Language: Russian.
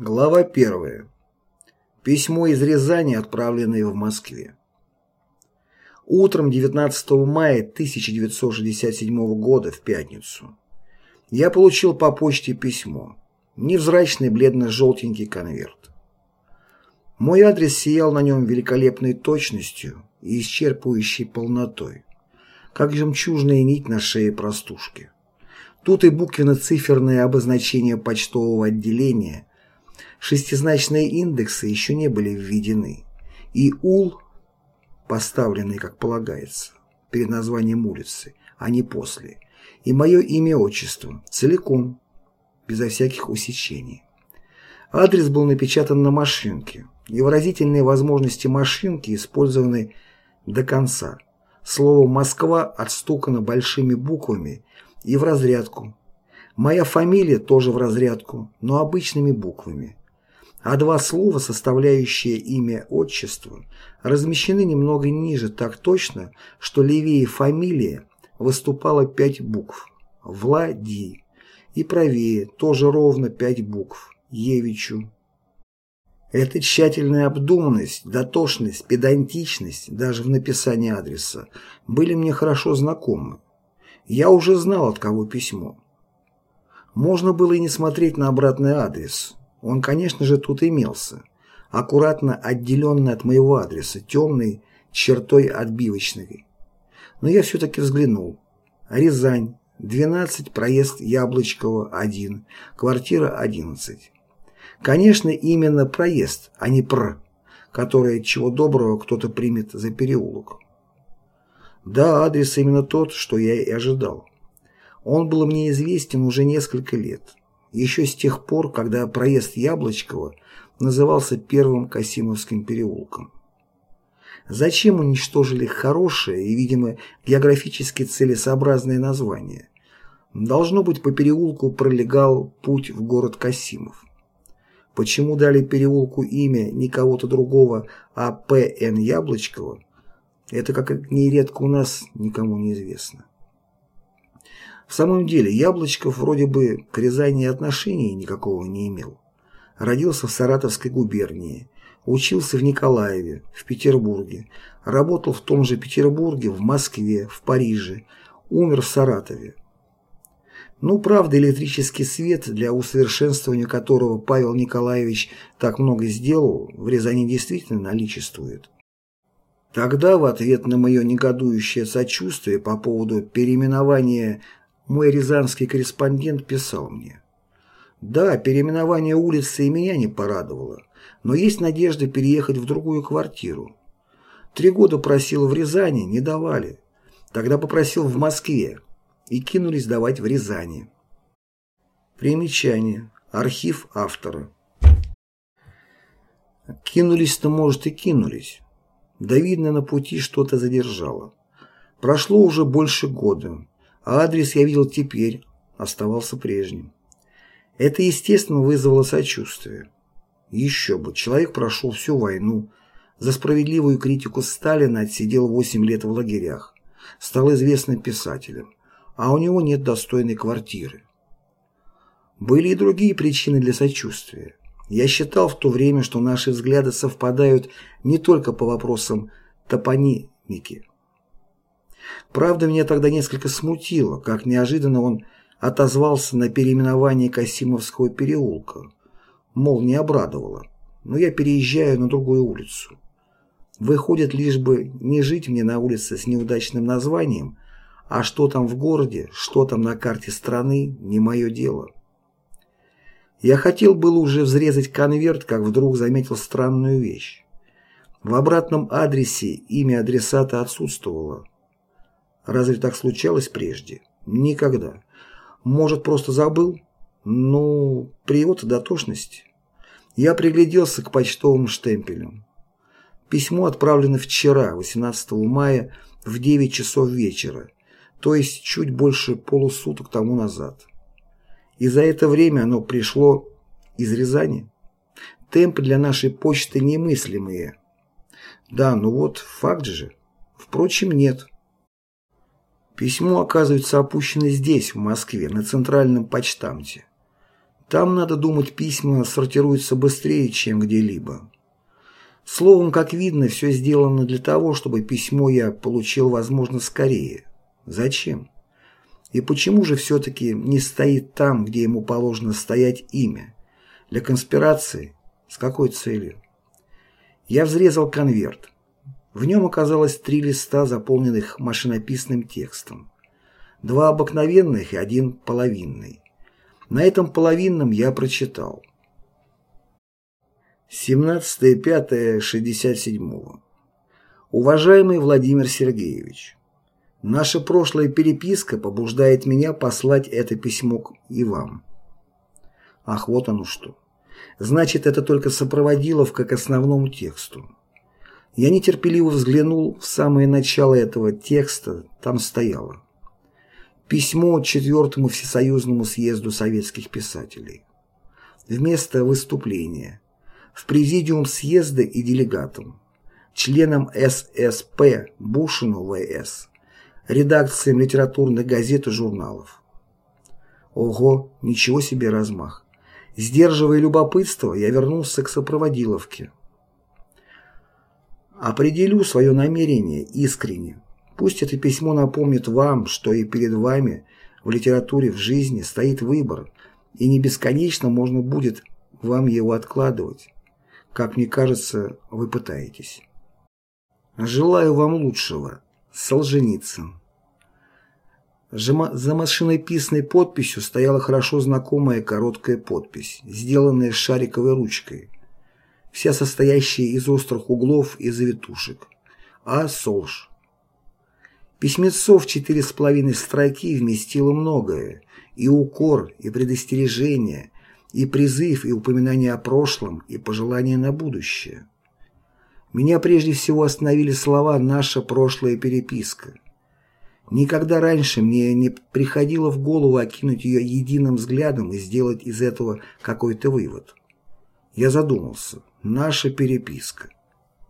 Глава 1. Письмо из Рязани, отправленное в Москве. Утром 19 мая 1967 года, в пятницу, я получил по почте письмо. Невзрачный бледно-желтенький конверт. Мой адрес сиял на нем великолепной точностью и исчерпывающей полнотой, как жемчужная нить на шее простушки. Тут и буквенно-циферное обозначение почтового отделения – Шестизначные индексы еще не были введены, и УЛ, поставленный, как полагается, перед названием улицы, а не после, и мое имя-отчество, целиком, безо всяких усечений. Адрес был напечатан на машинке, и выразительные возможности машинки использованы до конца. Слово «Москва» отстукано большими буквами и в разрядку. Моя фамилия тоже в разрядку, но обычными буквами а два слова, составляющие имя отчество, размещены немного ниже так точно, что левее фамилия выступало пять букв «Влади» и правее тоже ровно пять букв «Евичу». Эта тщательная обдуманность, дотошность, педантичность даже в написании адреса были мне хорошо знакомы. Я уже знал, от кого письмо. Можно было и не смотреть на обратный адрес – он, конечно же, тут имелся, аккуратно отделенный от моего адреса, темной чертой отбивочной. Но я все-таки взглянул. Рязань, 12, проезд Яблочково, 1, квартира 11. Конечно, именно проезд, а не пр, которое, чего доброго, кто-то примет за переулок. Да, адрес именно тот, что я и ожидал. Он был мне известен уже несколько лет еще с тех пор, когда проезд Яблочкова назывался Первым Касимовским переулком. Зачем уничтожили хорошее и, видимо, географически целесообразное название? Должно быть, по переулку пролегал путь в город Касимов. Почему дали переулку имя не кого-то другого, а П.Н. Яблочкова, это, как нередко у нас, никому не известно. В самом деле, Яблочков вроде бы к Рязани отношения никакого не имел. Родился в Саратовской губернии, учился в Николаеве, в Петербурге, работал в том же Петербурге, в Москве, в Париже, умер в Саратове. Ну, правда, электрический свет, для усовершенствования которого Павел Николаевич так много сделал, в Рязани действительно наличествует. Тогда, в ответ на мое негодующее сочувствие по поводу переименования мой рязанский корреспондент писал мне. Да, переименование улицы и меня не порадовало, но есть надежда переехать в другую квартиру. Три года просил в Рязани, не давали. Тогда попросил в Москве и кинулись давать в Рязани. Примечание. Архив автора. Кинулись-то, может, и кинулись. Да видно, на пути что-то задержало. Прошло уже больше года. А адрес я видел теперь, оставался прежним. Это, естественно, вызвало сочувствие. Еще бы, человек прошел всю войну, за справедливую критику Сталина отсидел 8 лет в лагерях, стал известным писателем, а у него нет достойной квартиры. Были и другие причины для сочувствия. Я считал в то время, что наши взгляды совпадают не только по вопросам топонимики, Правда, меня тогда несколько смутило, как неожиданно он отозвался на переименование Касимовского переулка. Мол, не обрадовало, но я переезжаю на другую улицу. Выходит, лишь бы не жить мне на улице с неудачным названием, а что там в городе, что там на карте страны, не мое дело. Я хотел было уже взрезать конверт, как вдруг заметил странную вещь. В обратном адресе имя адресата отсутствовало. Разве так случалось прежде? Никогда. Может, просто забыл? Ну, при его дотошности. Я пригляделся к почтовым штемпелям. Письмо отправлено вчера, 18 мая, в 9 часов вечера, то есть чуть больше полусуток тому назад. И за это время оно пришло из Рязани. Темпы для нашей почты немыслимые. Да, ну вот, факт же. Впрочем, нет. Письмо, оказывается, опущено здесь, в Москве, на центральном почтамте. Там, надо думать, письма сортируются быстрее, чем где-либо. Словом, как видно, все сделано для того, чтобы письмо я получил, возможно, скорее. Зачем? И почему же все-таки не стоит там, где ему положено стоять имя? Для конспирации? С какой целью? Я взрезал конверт. В нем оказалось три листа, заполненных машинописным текстом. Два обыкновенных и один половинный. На этом половинном я прочитал. 17.05.67. Уважаемый Владимир Сергеевич, наша прошлая переписка побуждает меня послать это письмо и вам. Ах, вот оно что. Значит, это только сопроводиловка к основному тексту. Я нетерпеливо взглянул в самое начало этого текста, там стояло. Письмо Четвертому Всесоюзному съезду советских писателей. Вместо выступления. В президиум съезда и делегатам. Членам ССП Бушину В.С. Редакциям литературных газет и журналов. Ого, ничего себе размах. Сдерживая любопытство, я вернулся к сопроводиловке. Определю свое намерение искренне. Пусть это письмо напомнит вам, что и перед вами в литературе, в жизни стоит выбор, и не бесконечно можно будет вам его откладывать. Как мне кажется, вы пытаетесь. Желаю вам лучшего. Солженицын. За машинописной подписью стояла хорошо знакомая короткая подпись, сделанная шариковой ручкой, вся состоящая из острых углов и завитушек. А. Солж. Письмецо в четыре с половиной строки вместило многое, и укор, и предостережение, и призыв, и упоминание о прошлом, и пожелания на будущее. Меня прежде всего остановили слова «наша прошлая переписка». Никогда раньше мне не приходило в голову окинуть ее единым взглядом и сделать из этого какой-то вывод. Я задумался. Наша переписка.